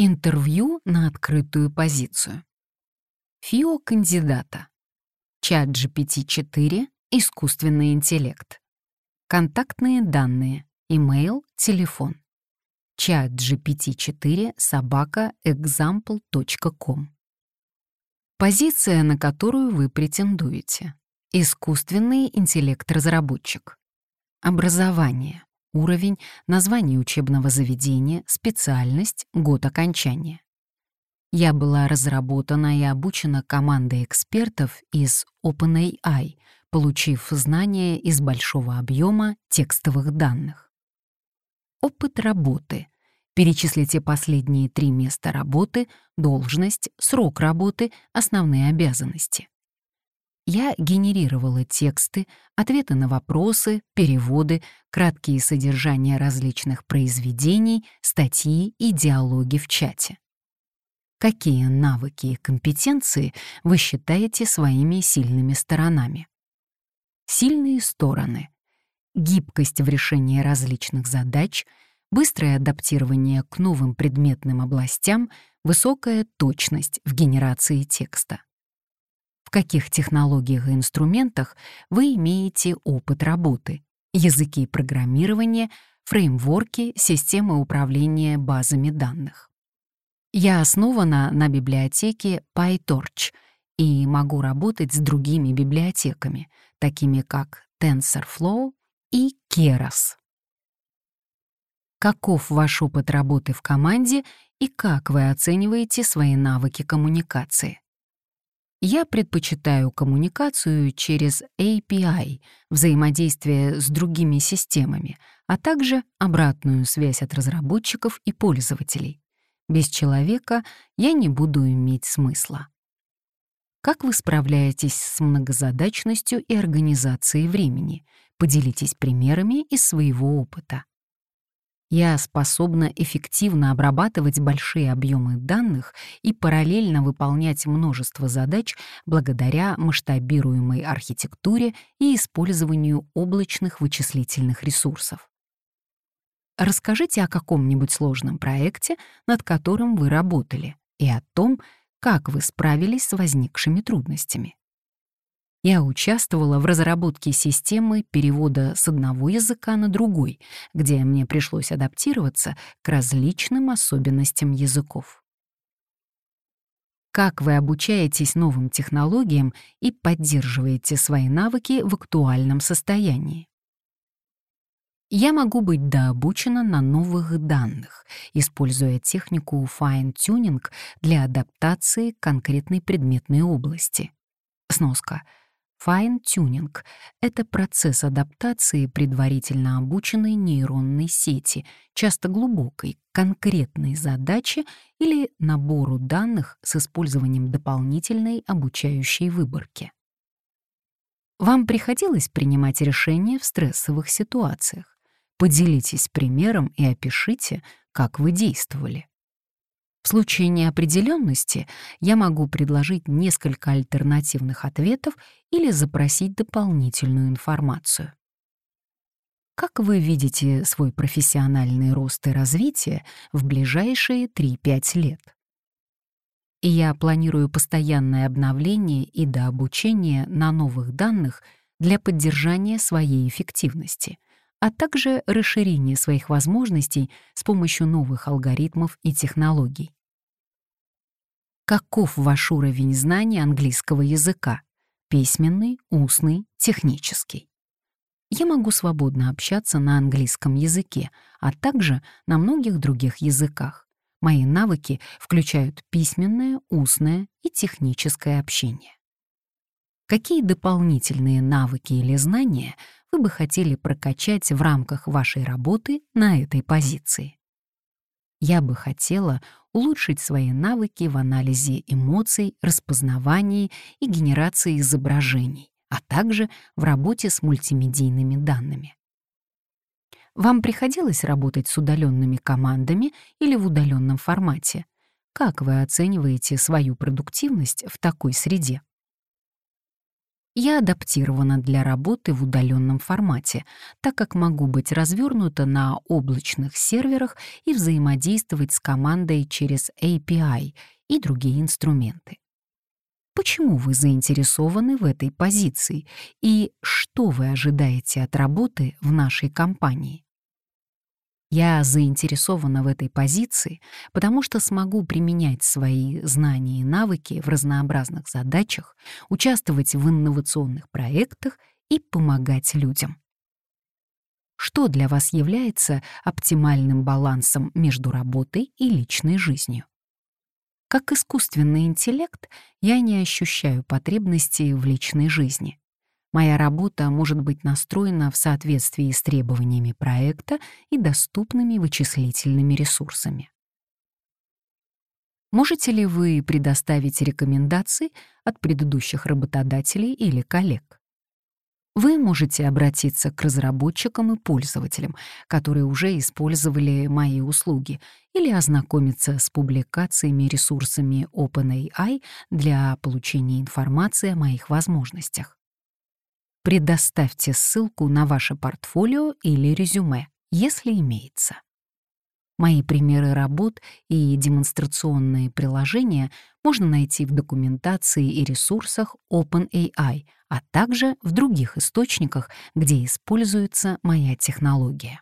Интервью на открытую позицию. ФИО кандидата. Чат GPT-4, искусственный интеллект. Контактные данные, имейл, телефон. Чат GPT-4 собака example.com. Позиция, на которую вы претендуете. Искусственный интеллект-разработчик. Образование. Уровень, название учебного заведения, специальность, год окончания. Я была разработана и обучена командой экспертов из OpenAI, получив знания из большого объема текстовых данных. Опыт работы — Перечислите последние три места работы, должность, срок работы, основные обязанности. Я генерировала тексты, ответы на вопросы, переводы, краткие содержания различных произведений, статьи и диалоги в чате. Какие навыки и компетенции вы считаете своими сильными сторонами? Сильные стороны — гибкость в решении различных задач — быстрое адаптирование к новым предметным областям, высокая точность в генерации текста. В каких технологиях и инструментах вы имеете опыт работы, языки программирования, фреймворки, системы управления базами данных. Я основана на библиотеке PyTorch и могу работать с другими библиотеками, такими как TensorFlow и Keras. Каков ваш опыт работы в команде и как вы оцениваете свои навыки коммуникации? Я предпочитаю коммуникацию через API, взаимодействие с другими системами, а также обратную связь от разработчиков и пользователей. Без человека я не буду иметь смысла. Как вы справляетесь с многозадачностью и организацией времени? Поделитесь примерами из своего опыта. Я способна эффективно обрабатывать большие объемы данных и параллельно выполнять множество задач благодаря масштабируемой архитектуре и использованию облачных вычислительных ресурсов. Расскажите о каком-нибудь сложном проекте, над которым вы работали, и о том, как вы справились с возникшими трудностями. Я участвовала в разработке системы перевода с одного языка на другой, где мне пришлось адаптироваться к различным особенностям языков. Как вы обучаетесь новым технологиям и поддерживаете свои навыки в актуальном состоянии? Я могу быть дообучена на новых данных, используя технику fine-tuning для адаптации к конкретной предметной области. Сноска — Fine-tuning — это процесс адаптации предварительно обученной нейронной сети, часто глубокой, конкретной задачи или набору данных с использованием дополнительной обучающей выборки. Вам приходилось принимать решения в стрессовых ситуациях? Поделитесь примером и опишите, как вы действовали. В случае неопределенности я могу предложить несколько альтернативных ответов или запросить дополнительную информацию. Как вы видите свой профессиональный рост и развитие в ближайшие 3-5 лет? И я планирую постоянное обновление и дообучение на новых данных для поддержания своей эффективности, а также расширение своих возможностей с помощью новых алгоритмов и технологий. Каков ваш уровень знаний английского языка? Письменный, устный, технический. Я могу свободно общаться на английском языке, а также на многих других языках. Мои навыки включают письменное, устное и техническое общение. Какие дополнительные навыки или знания вы бы хотели прокачать в рамках вашей работы на этой позиции? Я бы хотела улучшить свои навыки в анализе эмоций, распознавании и генерации изображений, а также в работе с мультимедийными данными. Вам приходилось работать с удаленными командами или в удаленном формате? Как вы оцениваете свою продуктивность в такой среде? Я адаптирована для работы в удаленном формате, так как могу быть развернута на облачных серверах и взаимодействовать с командой через API и другие инструменты. Почему вы заинтересованы в этой позиции и что вы ожидаете от работы в нашей компании? Я заинтересована в этой позиции, потому что смогу применять свои знания и навыки в разнообразных задачах, участвовать в инновационных проектах и помогать людям. Что для вас является оптимальным балансом между работой и личной жизнью? Как искусственный интеллект я не ощущаю потребности в личной жизни. Моя работа может быть настроена в соответствии с требованиями проекта и доступными вычислительными ресурсами. Можете ли вы предоставить рекомендации от предыдущих работодателей или коллег? Вы можете обратиться к разработчикам и пользователям, которые уже использовали мои услуги, или ознакомиться с публикациями и ресурсами OpenAI для получения информации о моих возможностях предоставьте ссылку на ваше портфолио или резюме, если имеется. Мои примеры работ и демонстрационные приложения можно найти в документации и ресурсах OpenAI, а также в других источниках, где используется моя технология.